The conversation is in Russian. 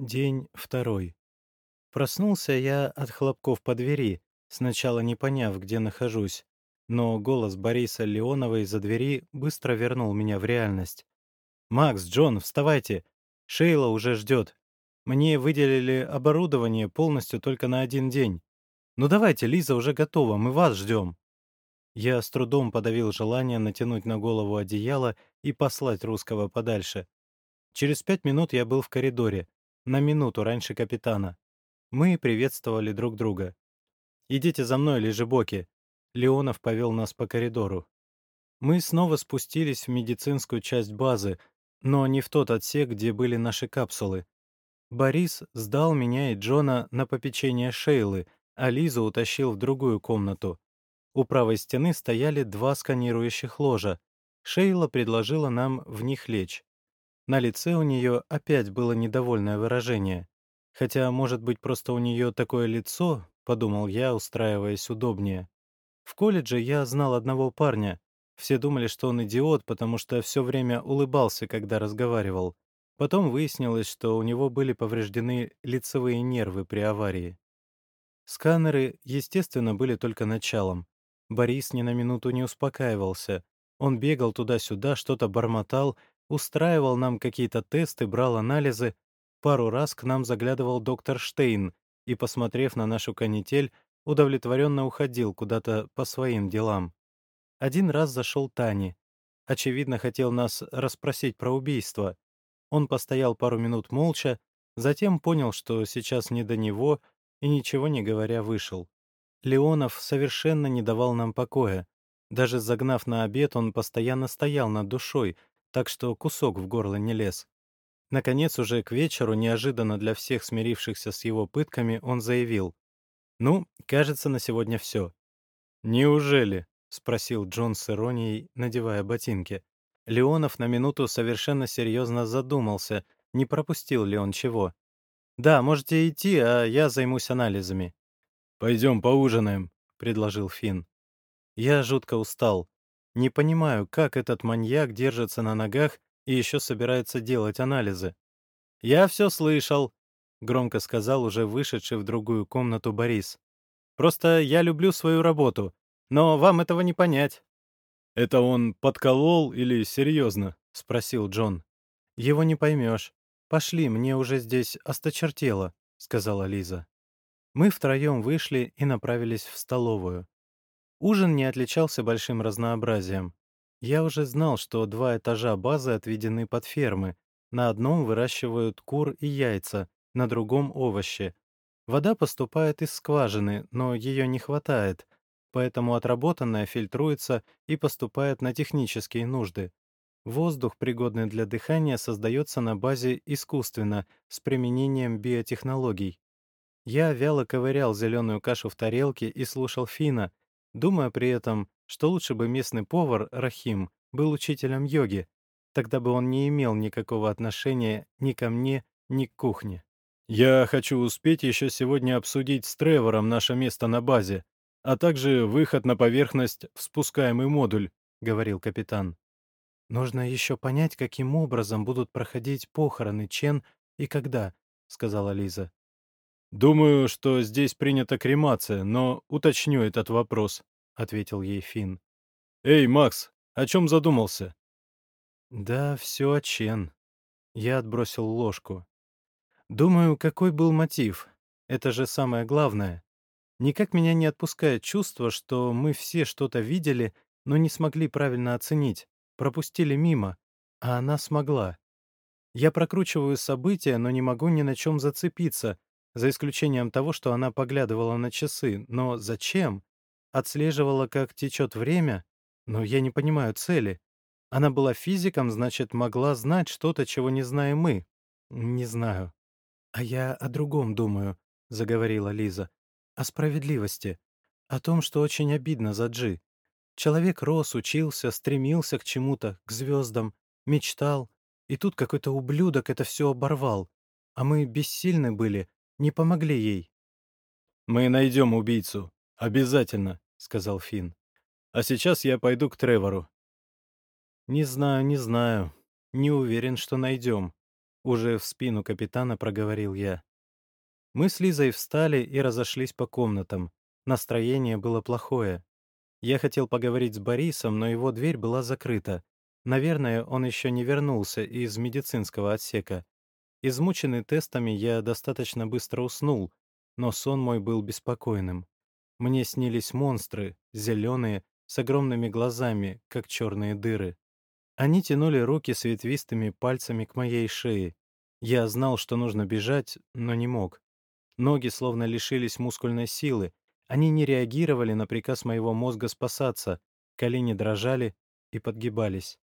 День второй. Проснулся я от хлопков по двери, сначала не поняв, где нахожусь, но голос Бориса Леонова из-за двери быстро вернул меня в реальность. «Макс, Джон, вставайте! Шейла уже ждет. Мне выделили оборудование полностью только на один день. Ну давайте, Лиза уже готова, мы вас ждем». Я с трудом подавил желание натянуть на голову одеяло и послать русского подальше. Через пять минут я был в коридоре, на минуту раньше капитана. Мы приветствовали друг друга. «Идите за мной, лежебоки!» Леонов повел нас по коридору. Мы снова спустились в медицинскую часть базы, но не в тот отсек, где были наши капсулы. Борис сдал меня и Джона на попечение Шейлы, а Лизу утащил в другую комнату. У правой стены стояли два сканирующих ложа. Шейла предложила нам в них лечь. На лице у нее опять было недовольное выражение. Хотя, может быть, просто у нее такое лицо, подумал я, устраиваясь удобнее. В колледже я знал одного парня. Все думали, что он идиот, потому что все время улыбался, когда разговаривал. Потом выяснилось, что у него были повреждены лицевые нервы при аварии. Сканеры, естественно, были только началом. Борис ни на минуту не успокаивался. Он бегал туда-сюда, что-то бормотал устраивал нам какие-то тесты, брал анализы. Пару раз к нам заглядывал доктор Штейн и, посмотрев на нашу канитель, удовлетворенно уходил куда-то по своим делам. Один раз зашел Тани. Очевидно, хотел нас расспросить про убийство. Он постоял пару минут молча, затем понял, что сейчас не до него, и, ничего не говоря, вышел. Леонов совершенно не давал нам покоя. Даже загнав на обед, он постоянно стоял над душой — так что кусок в горло не лез. Наконец, уже к вечеру, неожиданно для всех смирившихся с его пытками, он заявил. «Ну, кажется, на сегодня все». «Неужели?» — спросил Джон с иронией, надевая ботинки. Леонов на минуту совершенно серьезно задумался, не пропустил ли он чего. «Да, можете идти, а я займусь анализами». «Пойдем поужинаем», — предложил Финн. Я жутко устал. Не понимаю, как этот маньяк держится на ногах и еще собирается делать анализы. «Я все слышал», — громко сказал уже вышедший в другую комнату Борис. «Просто я люблю свою работу, но вам этого не понять». «Это он подколол или серьезно?» — спросил Джон. «Его не поймешь. Пошли, мне уже здесь осточертело», — сказала Лиза. Мы втроем вышли и направились в столовую. Ужин не отличался большим разнообразием. Я уже знал, что два этажа базы отведены под фермы. На одном выращивают кур и яйца, на другом — овощи. Вода поступает из скважины, но ее не хватает, поэтому отработанная фильтруется и поступает на технические нужды. Воздух, пригодный для дыхания, создается на базе искусственно, с применением биотехнологий. Я вяло ковырял зеленую кашу в тарелке и слушал Фина, думая при этом, что лучше бы местный повар Рахим был учителем йоги, тогда бы он не имел никакого отношения ни ко мне, ни к кухне. «Я хочу успеть еще сегодня обсудить с Тревором наше место на базе, а также выход на поверхность в спускаемый модуль», — говорил капитан. «Нужно еще понять, каким образом будут проходить похороны Чен и когда», — сказала Лиза. «Думаю, что здесь принята кремация, но уточню этот вопрос», — ответил ей Финн. «Эй, Макс, о чем задумался?» «Да, все о Чен». Я отбросил ложку. «Думаю, какой был мотив? Это же самое главное. Никак меня не отпускает чувство, что мы все что-то видели, но не смогли правильно оценить, пропустили мимо, а она смогла. Я прокручиваю события, но не могу ни на чем зацепиться, за исключением того, что она поглядывала на часы. Но зачем? Отслеживала, как течет время? Но я не понимаю цели. Она была физиком, значит, могла знать что-то, чего не знаем мы. Не знаю. А я о другом думаю, — заговорила Лиза. О справедливости. О том, что очень обидно за Джи. Человек рос, учился, стремился к чему-то, к звездам, мечтал. И тут какой-то ублюдок это все оборвал. А мы бессильны были, не помогли ей. «Мы найдем убийцу. Обязательно», — сказал Финн. «А сейчас я пойду к Тревору». «Не знаю, не знаю. Не уверен, что найдем. Уже в спину капитана проговорил я. Мы с Лизой встали и разошлись по комнатам. Настроение было плохое. Я хотел поговорить с Борисом, но его дверь была закрыта. Наверное, он еще не вернулся из медицинского отсека. Измученный тестами, я достаточно быстро уснул, но сон мой был беспокойным. Мне снились монстры, зеленые, с огромными глазами, как черные дыры. Они тянули руки с ветвистыми пальцами к моей шее. Я знал, что нужно бежать, но не мог. Ноги словно лишились мускульной силы. Они не реагировали на приказ моего мозга спасаться. Колени дрожали и подгибались.